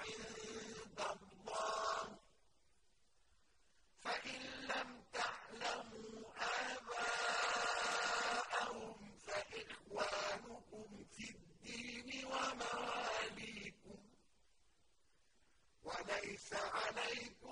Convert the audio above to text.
عِندَ اللَّهِ ۚ. فَإِن لَّمْ تَعْلَمُوا آبَاءَهُمْ فَإِخْوَانُكُمْ فِي الدِّينِ وَمَوَالِيكُمْ ۚ. وَلَيْسَ عَلَيْكُمْ